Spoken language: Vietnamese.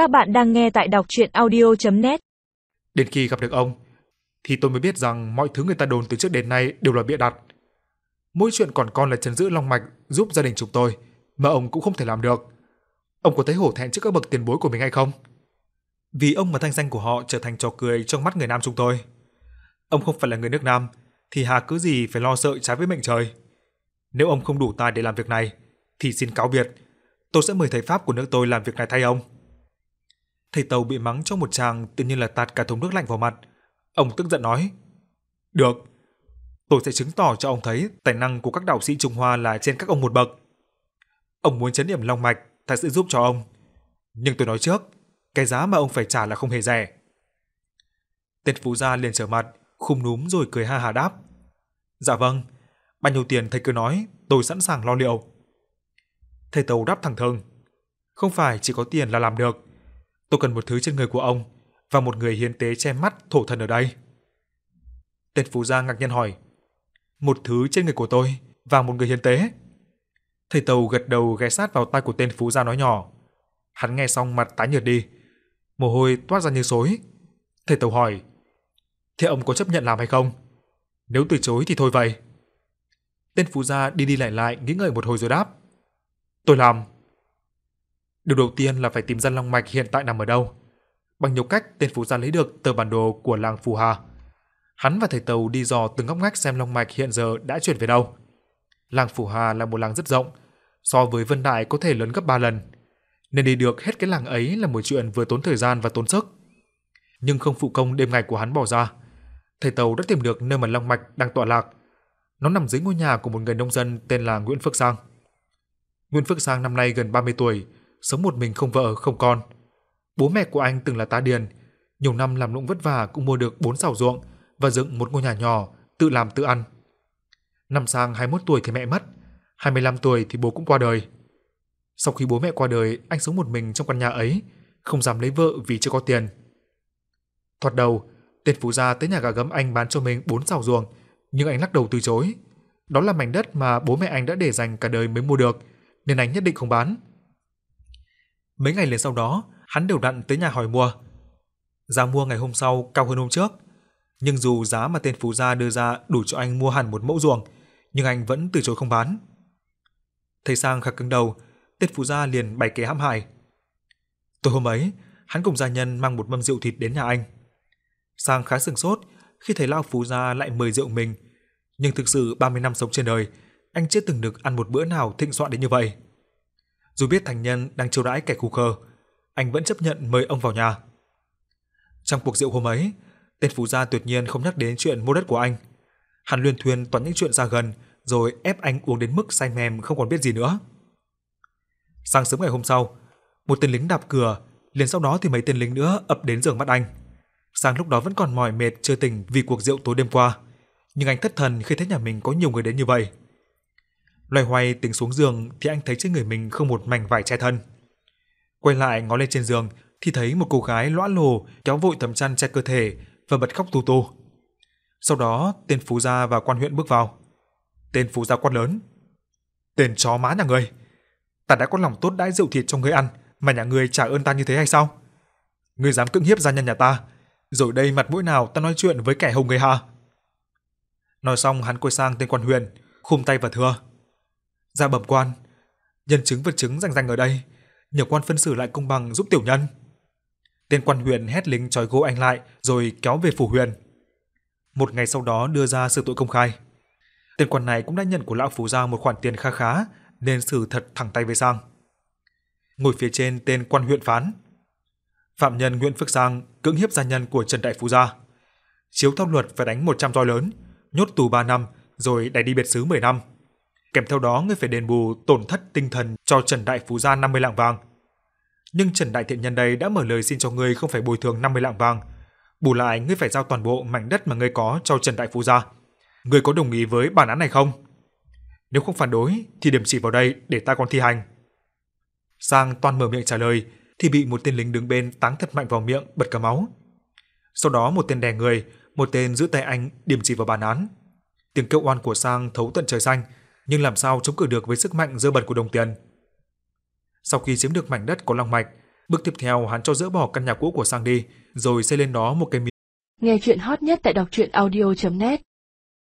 Các bạn đang nghe tại đọc chuyện audio.net Đến khi gặp được ông, thì tôi mới biết rằng mọi thứ người ta đồn từ trước đến nay đều là bịa đặt. Mỗi chuyện còn con là chấn giữ long mạch giúp gia đình chúng tôi, mà ông cũng không thể làm được. Ông có thấy hổ thẹn trước các bậc tiền bối của mình hay không? Vì ông mà thanh danh của họ trở thành trò cười trong mắt người Nam chúng tôi. Ông không phải là người nước Nam, thì hà cứ gì phải lo sợ trái với mệnh trời. Nếu ông không đủ tài để làm việc này, thì xin cáo biệt. Tôi sẽ mời thầy Pháp của nước tôi làm việc này thay ông. Thầy Tàu bị mắng trong một tràng tự nhiên là tạt cả thùng nước lạnh vào mặt. Ông tức giận nói, Được, tôi sẽ chứng tỏ cho ông thấy tài năng của các đạo sĩ Trung Hoa là trên các ông một bậc. Ông muốn chấn điểm long mạch, ta sẽ giúp cho ông. Nhưng tôi nói trước, cái giá mà ông phải trả là không hề rẻ. Tên phú gia liền trở mặt, khum núm rồi cười ha hà đáp. Dạ vâng, bao nhiêu tiền thầy cứ nói, tôi sẵn sàng lo liệu. Thầy Tàu đáp thẳng thừng. Không phải chỉ có tiền là làm được. Tôi cần một thứ trên người của ông và một người hiến tế che mắt thổ thần ở đây. Tên phú gia ngạc nhiên hỏi. Một thứ trên người của tôi và một người hiến tế. Thầy Tàu gật đầu ghé sát vào tai của tên phú gia nói nhỏ. Hắn nghe xong mặt tái nhợt đi, mồ hôi toát ra như xối. Thầy Tàu hỏi, thế ông có chấp nhận làm hay không? Nếu từ chối thì thôi vậy. Tên phú gia đi đi lại lại nghĩ ngợi một hồi rồi đáp. Tôi làm. Điều đầu tiên là phải tìm ra long mạch hiện tại nằm ở đâu. Bằng nhiều cách, tên phú gia lấy được tờ bản đồ của làng Phù Hà. Hắn và thầy Tàu đi dò từng ngóc ngách xem long mạch hiện giờ đã chuyển về đâu. Làng Phù Hà là một làng rất rộng, so với Vân Đại có thể lớn gấp 3 lần. Nên đi được hết cái làng ấy là một chuyện vừa tốn thời gian và tốn sức. Nhưng không phụ công đêm ngày của hắn bỏ ra. Thầy Tàu đã tìm được nơi mà long mạch đang tọa lạc. Nó nằm dưới ngôi nhà của một người nông dân tên là Nguyễn Phước Sang. Nguyễn Phước Sang năm nay gần 30 tuổi, sống một mình không vợ, không con. Bố mẹ của anh từng là tá điền, nhiều năm làm lụng vất vả cũng mua được 4 sào ruộng và dựng một ngôi nhà nhỏ, tự làm tự ăn. Năm Sang 21 tuổi thì mẹ mất, 25 tuổi thì bố cũng qua đời. Sau khi bố mẹ qua đời, anh sống một mình trong căn nhà ấy, không dám lấy vợ vì chưa có tiền. Thoạt đầu, tên phú gia tới nhà gà gấm anh bán cho mình 4 sào ruộng, nhưng anh lắc đầu từ chối. Đó là mảnh đất mà bố mẹ anh đã để dành cả đời mới mua được, nên anh nhất định không bán. Mấy ngày liền sau đó, hắn đều đặn tới nhà hỏi mua. Giá mua ngày hôm sau cao hơn hôm trước, nhưng dù giá mà tên phú gia đưa ra đủ cho anh mua hẳn một mẫu ruộng, nhưng anh vẫn từ chối không bán. Thầy Sang khạc cứng đầu, tên phú gia liền bày kế hãm hại. Tối hôm ấy, hắn cùng gia nhân mang một mâm rượu thịt đến nhà anh. Sang khá sừng sốt khi thấy lão phú gia lại mời rượu mình, nhưng thực sự 30 năm sống trên đời, anh chưa từng được ăn một bữa nào thịnh soạn đến như vậy. Dù biết thành nhân đang chiêu đãi kẻ khu khờ, anh vẫn chấp nhận mời ông vào nhà. Trong cuộc rượu hôm ấy, tên phú gia tuyệt nhiên không nhắc đến chuyện mua đất của anh. Hắn luyên thuyên toàn những chuyện xa gần, rồi ép anh uống đến mức say mềm không còn biết gì nữa. Sáng sớm ngày hôm sau, một tên lính đạp cửa, liền sau đó thì mấy tên lính nữa ập đến giường mắt anh. sáng lúc đó vẫn còn mỏi mệt chưa tỉnh vì cuộc rượu tối đêm qua, nhưng anh thất thần khi thấy nhà mình có nhiều người đến như vậy. Loay hoay tính xuống giường thì anh thấy trên người mình không một mảnh vải che thân. Quay lại ngó lên trên giường thì thấy một cô gái lõa lồ kéo vội tấm chăn che cơ thể và bật khóc tu tu. Sau đó, tên phú gia và quan huyện bước vào. Tên phú gia quát lớn. Tên chó má nhà người. Ta đã có lòng tốt đãi rượu thịt cho ngươi ăn mà nhà ngươi trả ơn ta như thế hay sao? Ngươi dám cưỡng hiếp gia nhân nhà ta, rồi đây mặt mũi nào ta nói chuyện với kẻ hùng người hả?" Nói xong hắn quay sang tên quan huyện, khum tay và thưa. Ra bẩm quan, nhân chứng vật chứng rành rành ở đây, nhờ quan phân xử lại công bằng giúp tiểu nhân. Tên quan huyện hét lính trói gô anh lại rồi kéo về phủ huyện. Một ngày sau đó đưa ra sự tội công khai. Tên quan này cũng đã nhận của lão phú gia một khoản tiền kha khá nên xử thật thẳng tay với sang. Ngồi phía trên tên quan huyện phán. Phạm nhân Nguyễn Phước Sang cưỡng hiếp gia nhân của Trần Đại Phú gia. Chiếu theo luật phải đánh 100 roi lớn, nhốt tù 3 năm rồi đẩy đi biệt xứ 10 năm. Kèm theo đó ngươi phải đền bù tổn thất tinh thần cho Trần Đại Phú gia 50 lạng vàng. Nhưng Trần Đại Thiện Nhân đây đã mở lời xin cho ngươi không phải bồi thường 50 lạng vàng, bù lại ngươi phải giao toàn bộ mảnh đất mà ngươi có cho Trần Đại Phú gia. Ngươi có đồng ý với bản án này không? Nếu không phản đối thì điểm chỉ vào đây để ta còn thi hành. Sang toàn mở miệng trả lời thì bị một tên lính đứng bên táng thật mạnh vào miệng bật cả máu. Sau đó một tên đè người, một tên giữ tay anh điểm chỉ vào bản án. Tiếng kêu oan của Sang thấu tận trời xanh, nhưng làm sao chống cự được với sức mạnh dơ bẩn của đồng tiền. Sau khi chiếm được mảnh đất có long mạch, Bước tiếp theo hắn cho dỡ bỏ căn nhà cũ của Sang đi, rồi xây lên đó một cái miếu. Nghe chuyện hot nhất tại đọc truyện audio.net